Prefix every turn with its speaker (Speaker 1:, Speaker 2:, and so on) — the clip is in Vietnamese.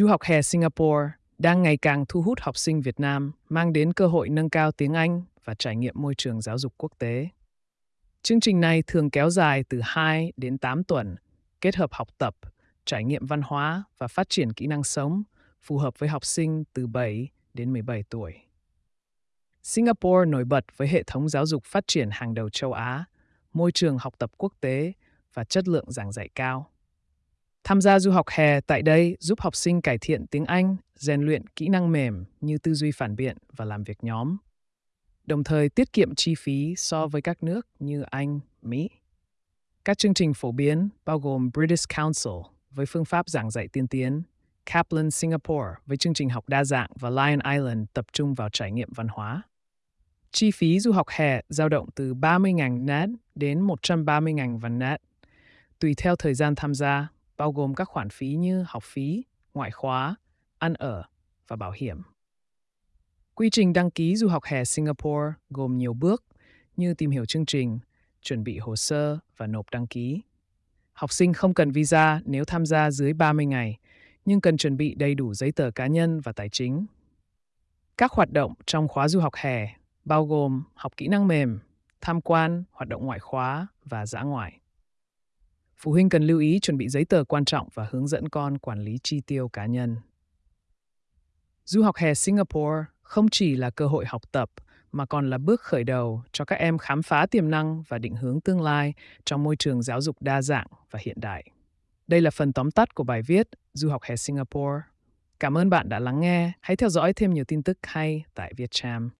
Speaker 1: Du học hè Singapore đang ngày càng thu hút học sinh Việt Nam, mang đến cơ hội nâng cao tiếng Anh và trải nghiệm môi trường giáo dục quốc tế. Chương trình này thường kéo dài từ 2 đến 8 tuần, kết hợp học tập, trải nghiệm văn hóa và phát triển kỹ năng sống, phù hợp với học sinh từ 7 đến 17 tuổi. Singapore nổi bật với hệ thống giáo dục phát triển hàng đầu châu Á, môi trường học tập quốc tế và chất lượng giảng dạy cao. Tham gia du học hè tại đây giúp học sinh cải thiện tiếng Anh, rèn luyện kỹ năng mềm như tư duy phản biện và làm việc nhóm, đồng thời tiết kiệm chi phí so với các nước như Anh, Mỹ. Các chương trình phổ biến bao gồm British Council với phương pháp giảng dạy tiên tiến, Kaplan Singapore với chương trình học đa dạng và Lion Island tập trung vào trải nghiệm văn hóa. Chi phí du học hè dao động từ 30.000 net đến 130.000 vạn net, tùy theo thời gian tham gia, bao gồm các khoản phí như học phí, ngoại khóa, ăn ở và bảo hiểm. Quy trình đăng ký du học hè Singapore gồm nhiều bước như tìm hiểu chương trình, chuẩn bị hồ sơ và nộp đăng ký. Học sinh không cần visa nếu tham gia dưới 30 ngày, nhưng cần chuẩn bị đầy đủ giấy tờ cá nhân và tài chính. Các hoạt động trong khóa du học hè bao gồm học kỹ năng mềm, tham quan, hoạt động ngoại khóa và dã ngoại. Phụ huynh cần lưu ý chuẩn bị giấy tờ quan trọng và hướng dẫn con quản lý chi tiêu cá nhân. Du học hè Singapore không chỉ là cơ hội học tập mà còn là bước khởi đầu cho các em khám phá tiềm năng và định hướng tương lai trong môi trường giáo dục đa dạng và hiện đại. Đây là phần tóm tắt của bài viết Du học hè Singapore. Cảm ơn bạn đã lắng nghe. Hãy theo dõi thêm nhiều tin tức hay tại Vietcham.